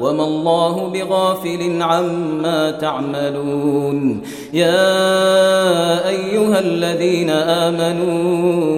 وما الله بغافل عما تعملون. يا أيها الذين آمنون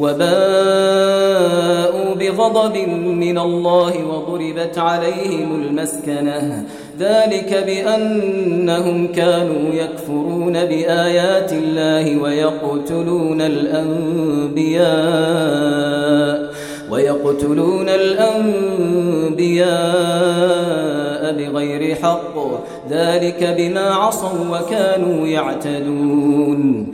وباءوا بغضب من الله وضربت عليهم المسكنة. ذلك بأنهم كانوا يكفرون بآيات الله ويقتلون الأنبياء ويقتلون الأنبياء بغير حق. ذلك بما عصوا وكانوا يعتدون.